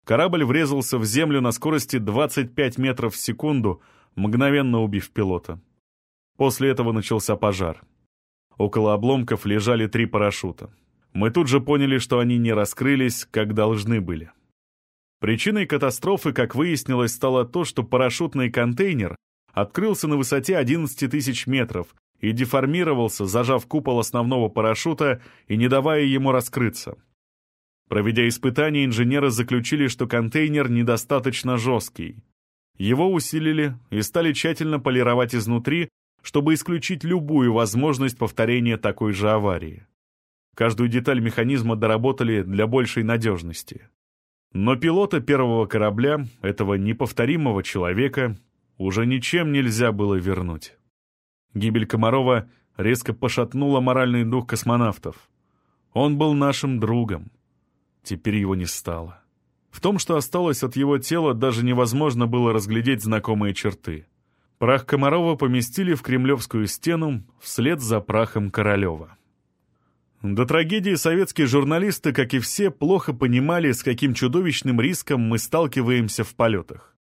Корабль врезался в землю на скорости 25 метров в секунду, мгновенно убив пилота. После этого начался пожар. Около обломков лежали три парашюта. Мы тут же поняли, что они не раскрылись, как должны были. Причиной катастрофы, как выяснилось, стало то, что парашютный контейнер открылся на высоте 11 тысяч метров и деформировался, зажав купол основного парашюта и не давая ему раскрыться. Проведя испытания, инженеры заключили, что контейнер недостаточно жесткий. Его усилили и стали тщательно полировать изнутри, чтобы исключить любую возможность повторения такой же аварии. Каждую деталь механизма доработали для большей надежности. Но пилота первого корабля, этого неповторимого человека, уже ничем нельзя было вернуть. Гибель Комарова резко пошатнула моральный дух космонавтов. Он был нашим другом. Теперь его не стало. В том, что осталось от его тела, даже невозможно было разглядеть знакомые черты. Прах Комарова поместили в Кремлевскую стену вслед за прахом Королева. До трагедии советские журналисты, как и все, плохо понимали, с каким чудовищным риском мы сталкиваемся в полетах.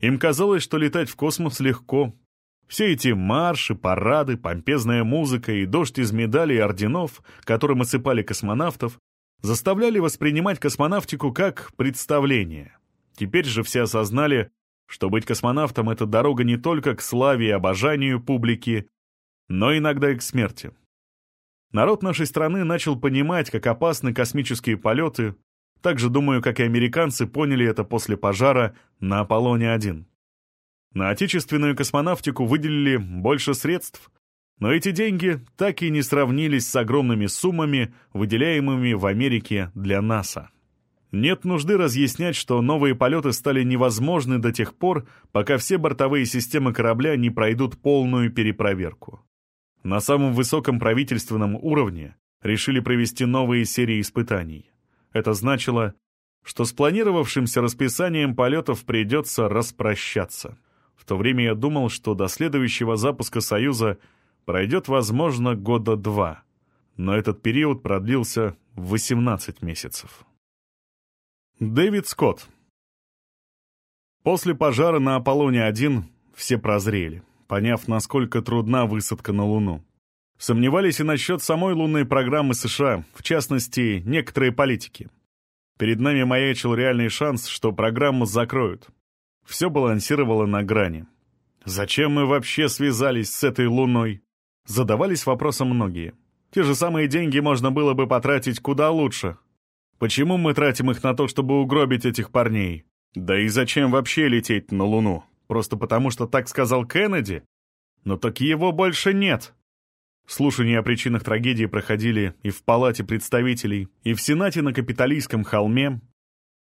Им казалось, что летать в космос легко. Все эти марши, парады, помпезная музыка и дождь из медалей и орденов, которым осыпали космонавтов, заставляли воспринимать космонавтику как представление. Теперь же все осознали, что быть космонавтом — это дорога не только к славе и обожанию публики, но иногда и к смерти. Народ нашей страны начал понимать, как опасны космические полеты, так же, думаю, как и американцы поняли это после пожара на Аполлоне-1. На отечественную космонавтику выделили больше средств, но эти деньги так и не сравнились с огромными суммами, выделяемыми в Америке для НАСА. Нет нужды разъяснять, что новые полеты стали невозможны до тех пор, пока все бортовые системы корабля не пройдут полную перепроверку. На самом высоком правительственном уровне решили провести новые серии испытаний. Это значило, что с планировавшимся расписанием полетов придется распрощаться. В то время я думал, что до следующего запуска «Союза» пройдет, возможно, года два, но этот период продлился 18 месяцев. Дэвид Скотт. После пожара на Аполлоне-1 все прозрели, поняв, насколько трудна высадка на Луну. Сомневались и насчет самой лунной программы США, в частности, некоторые политики. Перед нами маячил реальный шанс, что программу закроют. Все балансировало на грани. Зачем мы вообще связались с этой Луной? Задавались вопросом многие. Те же самые деньги можно было бы потратить куда лучше, Почему мы тратим их на то, чтобы угробить этих парней? Да и зачем вообще лететь на Луну? Просто потому, что так сказал Кеннеди? Но так его больше нет. Слушания о причинах трагедии проходили и в Палате представителей, и в Сенате на Капитолийском холме.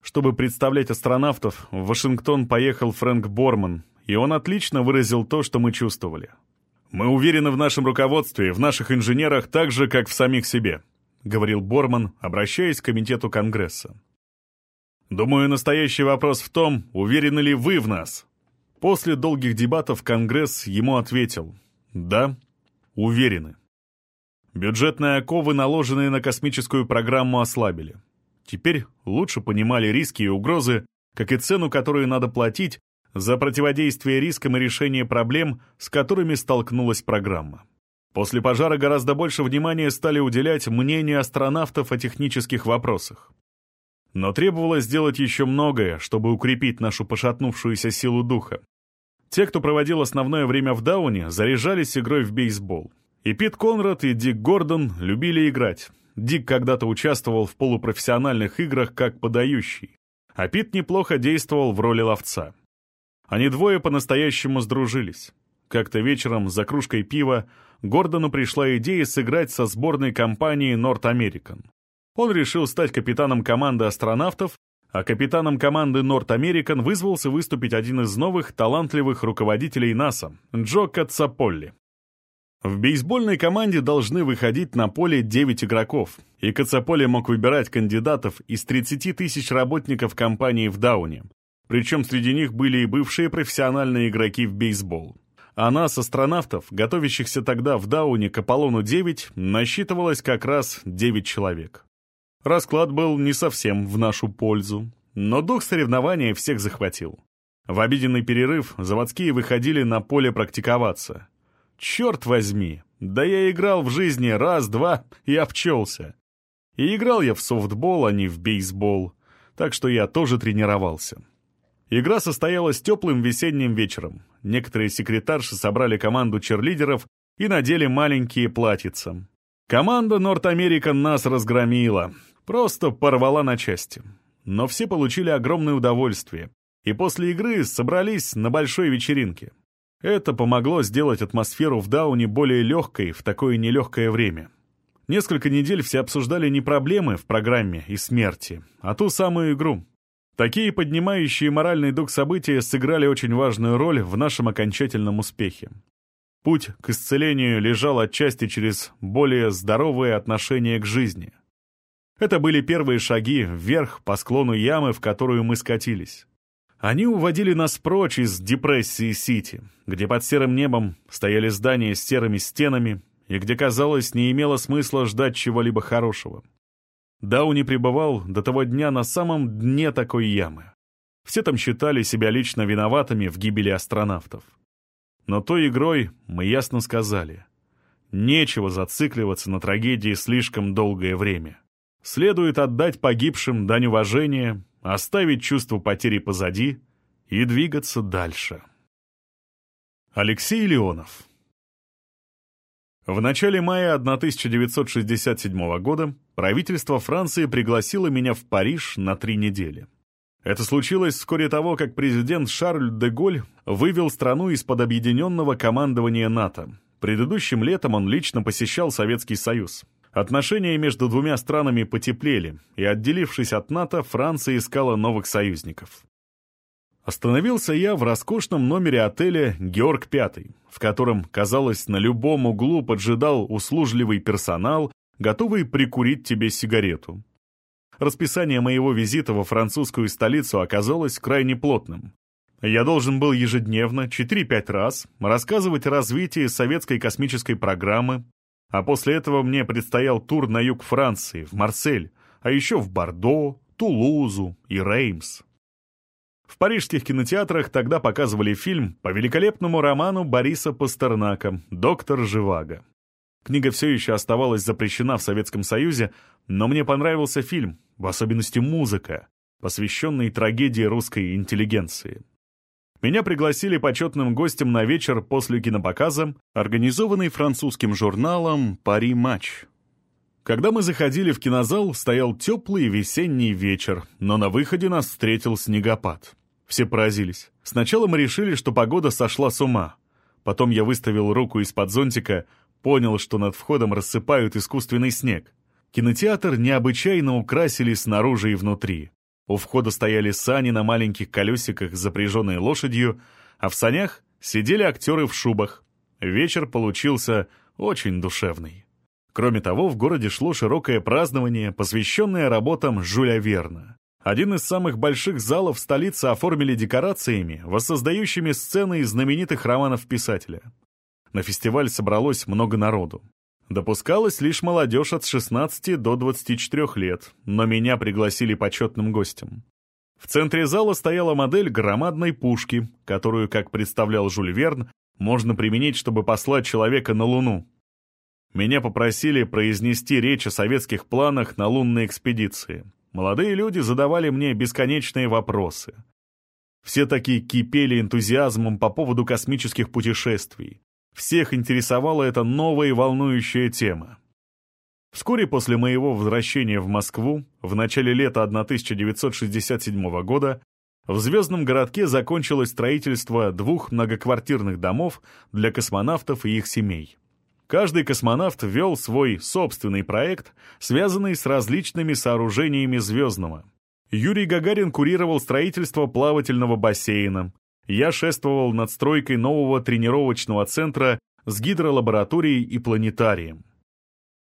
Чтобы представлять астронавтов, в Вашингтон поехал Фрэнк Борман, и он отлично выразил то, что мы чувствовали. «Мы уверены в нашем руководстве, в наших инженерах так же, как в самих себе. — говорил Борман, обращаясь к Комитету Конгресса. «Думаю, настоящий вопрос в том, уверены ли вы в нас?» После долгих дебатов Конгресс ему ответил «Да, уверены». Бюджетные оковы, наложенные на космическую программу, ослабили. Теперь лучше понимали риски и угрозы, как и цену, которую надо платить за противодействие рискам и решение проблем, с которыми столкнулась программа. После пожара гораздо больше внимания стали уделять мнению астронавтов о технических вопросах. Но требовалось сделать еще многое, чтобы укрепить нашу пошатнувшуюся силу духа. Те, кто проводил основное время в Дауне, заряжались игрой в бейсбол. И Пит Конрад, и Дик Гордон любили играть. Дик когда-то участвовал в полупрофессиональных играх как подающий, а Пит неплохо действовал в роли ловца. Они двое по-настоящему сдружились. Как-то вечером за кружкой пива Гордону пришла идея сыграть со сборной North American. Он решил стать капитаном команды астронавтов, а капитаном команды American вызвался выступить один из новых талантливых руководителей НАСА, Джо Кацаполли. В бейсбольной команде должны выходить на поле 9 игроков, и Кацаполи мог выбирать кандидатов из 30 тысяч работников компании в Дауне. Причем среди них были и бывшие профессиональные игроки в бейсбол. А нас, астронавтов, готовящихся тогда в Дауне к Аполлону-9, насчитывалось как раз 9 человек. Расклад был не совсем в нашу пользу, но дух соревнования всех захватил. В обеденный перерыв заводские выходили на поле практиковаться. Черт возьми, да я играл в жизни раз-два и обчелся. И играл я в софтбол, а не в бейсбол, так что я тоже тренировался. Игра состоялась теплым весенним вечером. Некоторые секретарши собрали команду черлидеров и надели маленькие платьица. Команда Норт Американ нас разгромила, просто порвала на части. Но все получили огромное удовольствие, и после игры собрались на большой вечеринке. Это помогло сделать атмосферу в Дауне более легкой в такое нелегкое время. Несколько недель все обсуждали не проблемы в программе и смерти, а ту самую игру. Такие поднимающие моральный дух события сыграли очень важную роль в нашем окончательном успехе. Путь к исцелению лежал отчасти через более здоровое отношение к жизни. Это были первые шаги вверх по склону ямы, в которую мы скатились. Они уводили нас прочь из депрессии Сити, где под серым небом стояли здания с серыми стенами и где, казалось, не имело смысла ждать чего-либо хорошего. Дауни пребывал до того дня на самом дне такой ямы. Все там считали себя лично виноватыми в гибели астронавтов. Но той игрой мы ясно сказали. Нечего зацикливаться на трагедии слишком долгое время. Следует отдать погибшим дань уважения, оставить чувство потери позади и двигаться дальше. Алексей Леонов В начале мая 1967 года правительство Франции пригласило меня в Париж на три недели. Это случилось вскоре того, как президент Шарль де Голь вывел страну из-под объединенного командования НАТО. Предыдущим летом он лично посещал Советский Союз. Отношения между двумя странами потеплели, и, отделившись от НАТО, Франция искала новых союзников. Остановился я в роскошном номере отеля «Георг V», в котором, казалось, на любом углу поджидал услужливый персонал, готовый прикурить тебе сигарету. Расписание моего визита во французскую столицу оказалось крайне плотным. Я должен был ежедневно, 4-5 раз, рассказывать о развитии советской космической программы, а после этого мне предстоял тур на юг Франции, в Марсель, а еще в Бордо, Тулузу и Реймс. В парижских кинотеатрах тогда показывали фильм по великолепному роману Бориса Пастернака «Доктор Живаго». Книга все еще оставалась запрещена в Советском Союзе, но мне понравился фильм, в особенности музыка, посвященный трагедии русской интеллигенции. Меня пригласили почетным гостем на вечер после кинопоказа, организованный французским журналом «Пари Матч». Когда мы заходили в кинозал, стоял теплый весенний вечер, но на выходе нас встретил снегопад. Все поразились. Сначала мы решили, что погода сошла с ума. Потом я выставил руку из-под зонтика, понял, что над входом рассыпают искусственный снег. Кинотеатр необычайно украсили снаружи и внутри. У входа стояли сани на маленьких колесиках, запряженные лошадью, а в санях сидели актеры в шубах. Вечер получился очень душевный. Кроме того, в городе шло широкое празднование, посвященное работам Жюля Верна. Один из самых больших залов столицы оформили декорациями, воссоздающими сцены из знаменитых романов писателя. На фестиваль собралось много народу. Допускалась лишь молодежь от 16 до 24 лет, но меня пригласили почетным гостем. В центре зала стояла модель громадной пушки, которую, как представлял Жюль Верн, можно применить, чтобы послать человека на Луну. Меня попросили произнести речь о советских планах на лунной экспедиции. Молодые люди задавали мне бесконечные вопросы. Все такие кипели энтузиазмом по поводу космических путешествий. Всех интересовала эта новая и волнующая тема. Вскоре после моего возвращения в Москву, в начале лета 1967 года, в Звездном городке закончилось строительство двух многоквартирных домов для космонавтов и их семей. Каждый космонавт вел свой собственный проект, связанный с различными сооружениями Звездного. Юрий Гагарин курировал строительство плавательного бассейна. Я шествовал над стройкой нового тренировочного центра с гидролабораторией и планетарием.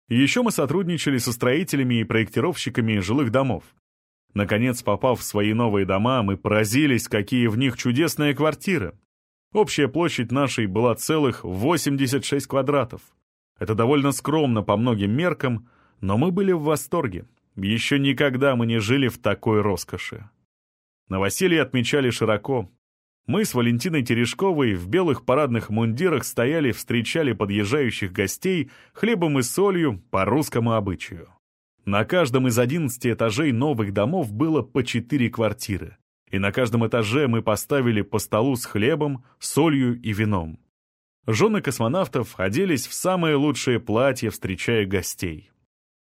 Еще мы сотрудничали со строителями и проектировщиками жилых домов. Наконец, попав в свои новые дома, мы поразились, какие в них чудесные квартиры. Общая площадь нашей была целых 86 квадратов. Это довольно скромно по многим меркам, но мы были в восторге. Еще никогда мы не жили в такой роскоши. Новоселье отмечали широко. Мы с Валентиной Терешковой в белых парадных мундирах стояли, встречали подъезжающих гостей хлебом и солью по русскому обычаю. На каждом из 11 этажей новых домов было по четыре квартиры, и на каждом этаже мы поставили по столу с хлебом, солью и вином. Жены космонавтов оделись в самые лучшие платья, встречая гостей.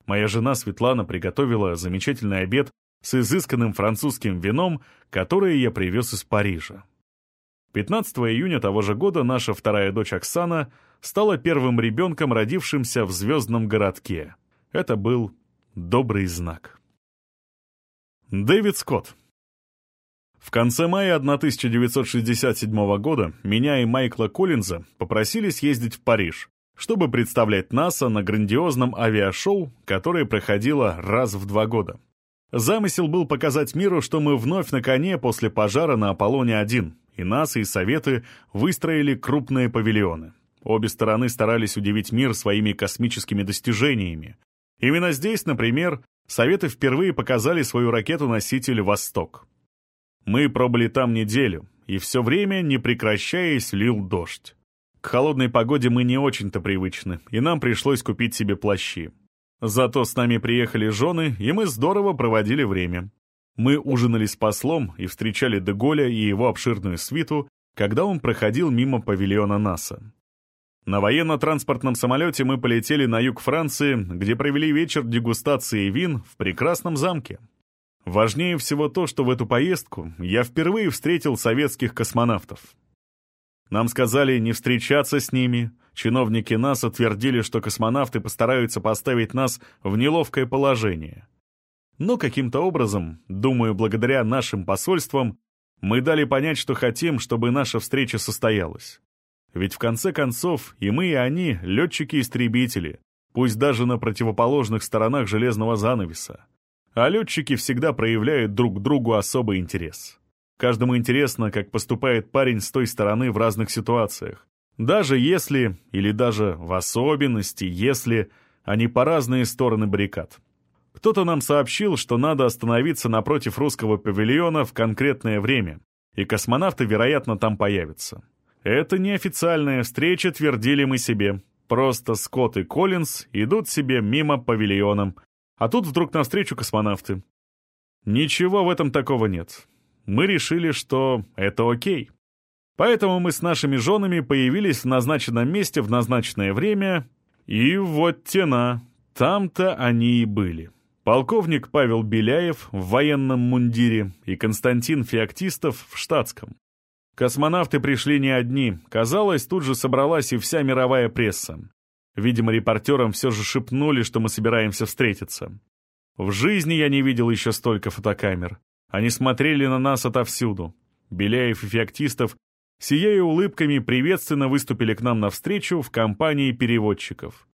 Моя жена Светлана приготовила замечательный обед с изысканным французским вином, которое я привез из Парижа. 15 июня того же года наша вторая дочь Оксана стала первым ребенком, родившимся в звездном городке. Это был добрый знак. Дэвид Скотт В конце мая 1967 года меня и Майкла Коллинза попросили съездить в Париж, чтобы представлять НАСА на грандиозном авиашоу, которое проходило раз в два года. Замысел был показать миру, что мы вновь на коне после пожара на Аполлоне-1, и НАСА, и Советы выстроили крупные павильоны. Обе стороны старались удивить мир своими космическими достижениями. Именно здесь, например, Советы впервые показали свою ракету-носитель «Восток». Мы пробыли там неделю, и все время, не прекращаясь, лил дождь. К холодной погоде мы не очень-то привычны, и нам пришлось купить себе плащи. Зато с нами приехали жены, и мы здорово проводили время. Мы ужинали с послом и встречали Деголя и его обширную свиту, когда он проходил мимо павильона НАСА. На военно-транспортном самолете мы полетели на юг Франции, где провели вечер дегустации вин в прекрасном замке. Важнее всего то, что в эту поездку я впервые встретил советских космонавтов. Нам сказали не встречаться с ними, чиновники НАСА твердили, что космонавты постараются поставить нас в неловкое положение — но каким-то образом, думаю, благодаря нашим посольствам, мы дали понять, что хотим, чтобы наша встреча состоялась. Ведь в конце концов и мы, и они — летчики-истребители, пусть даже на противоположных сторонах железного занавеса. А летчики всегда проявляют друг другу особый интерес. Каждому интересно, как поступает парень с той стороны в разных ситуациях. Даже если, или даже в особенности, если они по разные стороны баррикад. Кто-то нам сообщил, что надо остановиться напротив русского павильона в конкретное время, и космонавты, вероятно, там появятся. Это неофициальная встреча, твердили мы себе. Просто Скотт и Коллинз идут себе мимо павильона, а тут вдруг навстречу космонавты. Ничего в этом такого нет. Мы решили, что это окей. Поэтому мы с нашими женами появились в назначенном месте в назначенное время, и вот тена, там-то они и были. Полковник Павел Беляев в военном мундире и Константин Феоктистов в штатском. Космонавты пришли не одни, казалось, тут же собралась и вся мировая пресса. Видимо, репортерам все же шепнули, что мы собираемся встретиться. В жизни я не видел еще столько фотокамер. Они смотрели на нас отовсюду. Беляев и Феоктистов, сияя улыбками, приветственно выступили к нам навстречу в компании переводчиков.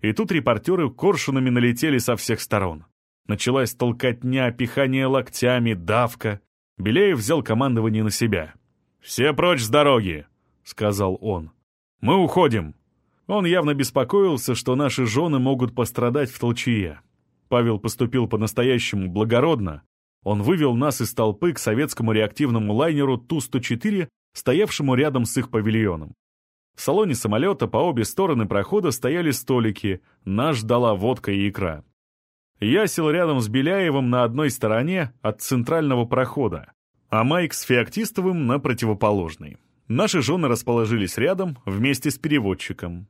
И тут репортеры коршунами налетели со всех сторон. Началась толкотня, пихание локтями, давка. Беляев взял командование на себя. «Все прочь с дороги!» — сказал он. «Мы уходим!» Он явно беспокоился, что наши жены могут пострадать в толчье. Павел поступил по-настоящему благородно. Он вывел нас из толпы к советскому реактивному лайнеру Ту-104, стоявшему рядом с их павильоном. В салоне самолета по обе стороны прохода стояли столики, нас ждала водка и икра. Я сел рядом с Беляевым на одной стороне от центрального прохода, а Майк с Феоктистовым на противоположной. Наши жены расположились рядом, вместе с переводчиком.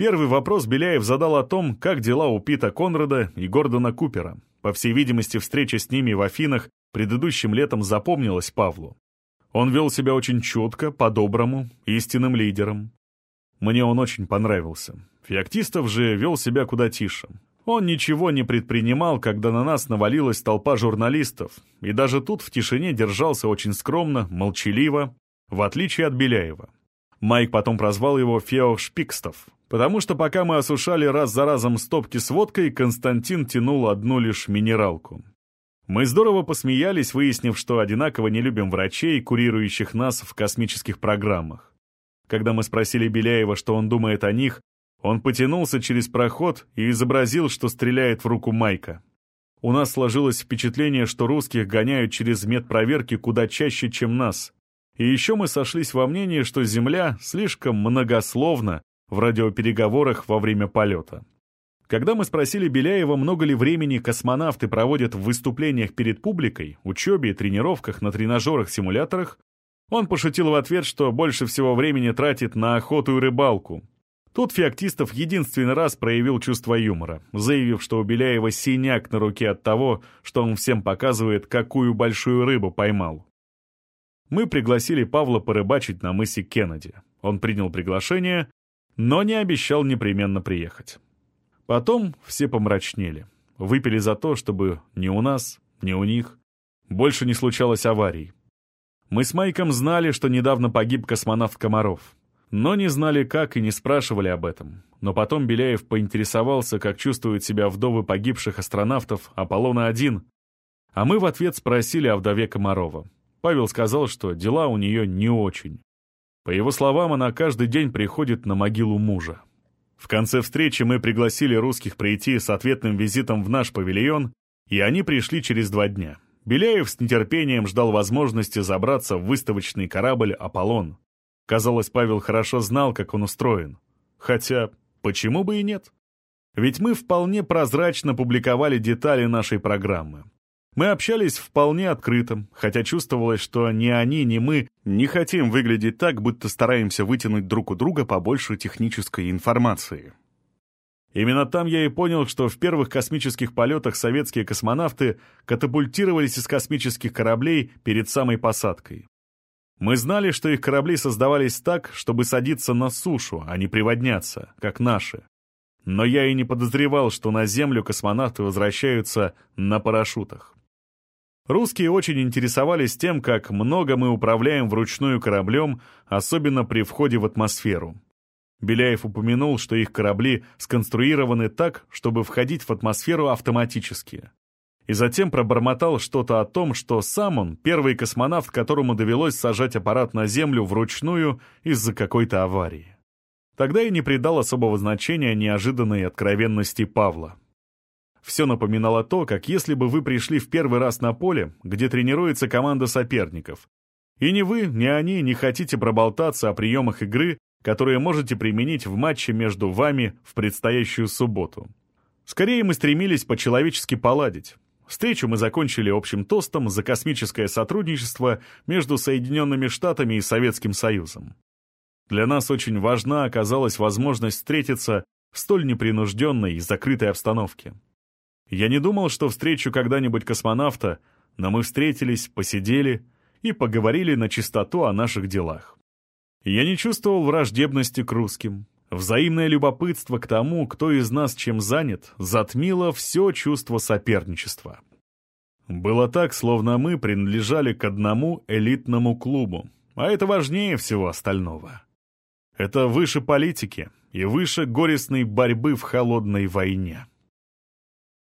Первый вопрос Беляев задал о том, как дела у Пита Конрада и Гордона Купера. По всей видимости, встреча с ними в Афинах предыдущим летом запомнилась Павлу. Он вел себя очень четко, по-доброму, истинным лидером. Мне он очень понравился. Феоктистов же вел себя куда тише. Он ничего не предпринимал, когда на нас навалилась толпа журналистов, и даже тут в тишине держался очень скромно, молчаливо, в отличие от Беляева. Майк потом прозвал его Фео Шпикстов, потому что пока мы осушали раз за разом стопки с водкой, Константин тянул одну лишь минералку. Мы здорово посмеялись, выяснив, что одинаково не любим врачей, курирующих нас в космических программах. Когда мы спросили Беляева, что он думает о них, он потянулся через проход и изобразил, что стреляет в руку Майка. У нас сложилось впечатление, что русских гоняют через медпроверки куда чаще, чем нас. И еще мы сошлись во мнении, что Земля слишком многословна в радиопереговорах во время полета. Когда мы спросили Беляева, много ли времени космонавты проводят в выступлениях перед публикой, учебе и тренировках на тренажерах-симуляторах, он пошутил в ответ, что больше всего времени тратит на охоту и рыбалку, Тут Феоктистов единственный раз проявил чувство юмора, заявив, что у Беляева синяк на руке от того, что он всем показывает, какую большую рыбу поймал. Мы пригласили Павла порыбачить на мысе Кеннеди. Он принял приглашение, но не обещал непременно приехать. Потом все помрачнели. Выпили за то, чтобы ни у нас, ни у них больше не случалось аварий. Мы с Майком знали, что недавно погиб космонавт Комаров но не знали как и не спрашивали об этом. Но потом Беляев поинтересовался, как чувствуют себя вдовы погибших астронавтов Аполлона-1, а мы в ответ спросили о вдове Комарова. Павел сказал, что дела у нее не очень. По его словам, она каждый день приходит на могилу мужа. В конце встречи мы пригласили русских прийти с ответным визитом в наш павильон, и они пришли через два дня. Беляев с нетерпением ждал возможности забраться в выставочный корабль «Аполлон». Казалось, Павел хорошо знал, как он устроен. Хотя, почему бы и нет? Ведь мы вполне прозрачно публиковали детали нашей программы. Мы общались вполне открыто, хотя чувствовалось, что ни они, ни мы не хотим выглядеть так, будто стараемся вытянуть друг у друга побольше технической информации. Именно там я и понял, что в первых космических полетах советские космонавты катапультировались из космических кораблей перед самой посадкой. Мы знали, что их корабли создавались так, чтобы садиться на сушу, а не приводняться, как наши. Но я и не подозревал, что на Землю космонавты возвращаются на парашютах. Русские очень интересовались тем, как много мы управляем вручную кораблем, особенно при входе в атмосферу. Беляев упомянул, что их корабли сконструированы так, чтобы входить в атмосферу автоматически и затем пробормотал что-то о том, что сам он первый космонавт, которому довелось сажать аппарат на Землю вручную из-за какой-то аварии. Тогда я не придал особого значения неожиданной откровенности Павла. Все напоминало то, как если бы вы пришли в первый раз на поле, где тренируется команда соперников, и ни вы, ни они не хотите проболтаться о приемах игры, которые можете применить в матче между вами в предстоящую субботу. Скорее мы стремились по-человечески поладить, Встречу мы закончили общим тостом за космическое сотрудничество между Соединенными Штатами и Советским Союзом. Для нас очень важна оказалась возможность встретиться в столь непринужденной и закрытой обстановке. Я не думал, что встречу когда-нибудь космонавта, но мы встретились, посидели и поговорили на чистоту о наших делах. Я не чувствовал враждебности к русским. Взаимное любопытство к тому, кто из нас чем занят, затмило все чувство соперничества. Было так, словно мы принадлежали к одному элитному клубу, а это важнее всего остального. Это выше политики и выше горестной борьбы в холодной войне.